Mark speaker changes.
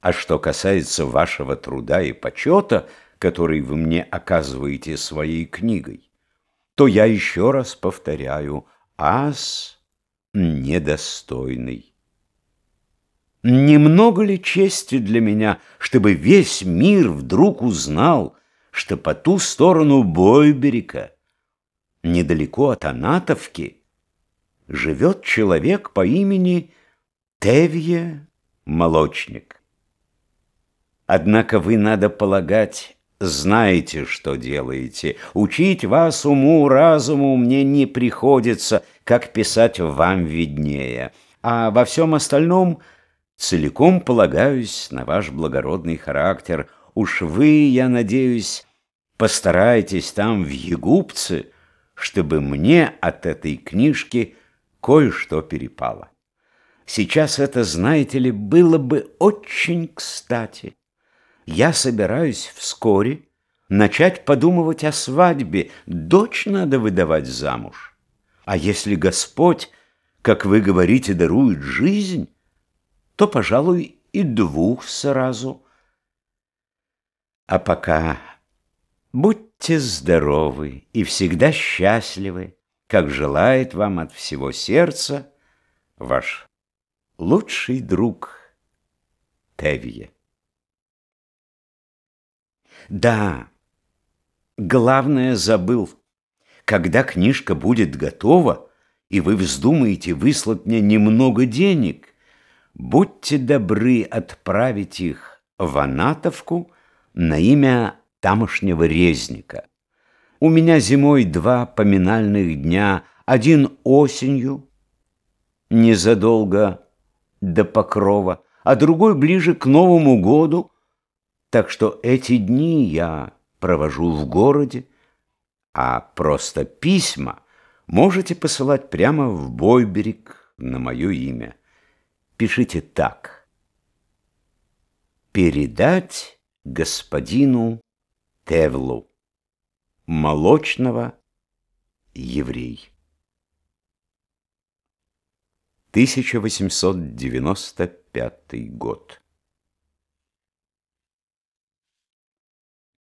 Speaker 1: А что касается вашего труда и почета, который вы мне оказываете своей книгой, то я еще раз повторяю, ас недостойный. Немного ли чести для меня, чтобы весь мир вдруг узнал, что по ту сторону Бойберика, недалеко от Анатовки, живет человек по имени Тевье Молочник? Однако вы, надо полагать, знаете, что делаете. Учить вас уму, разуму мне не приходится, как писать вам виднее. А во всем остальном целиком полагаюсь на ваш благородный характер. Уж вы, я надеюсь, постарайтесь там, в Егупце, чтобы мне от этой книжки кое-что перепало. Сейчас это, знаете ли, было бы очень кстати я собираюсь вскоре начать подумывать о свадьбе. Дочь надо выдавать замуж. А если Господь, как вы говорите, дарует жизнь, то, пожалуй, и двух сразу. А пока будьте здоровы и всегда счастливы, как желает вам от всего сердца ваш лучший друг Тевье. Да, главное забыл. Когда книжка будет готова, и вы вздумаете выслать мне немного денег, будьте добры отправить их в Анатовку на имя тамошнего резника. У меня зимой два поминальных дня, один осенью, незадолго до покрова, а другой ближе к Новому году — так что эти дни я провожу в городе, а просто письма можете посылать прямо в Бойберег на мое имя. Пишите так. Передать господину Тевлу, молочного еврей. 1895 год.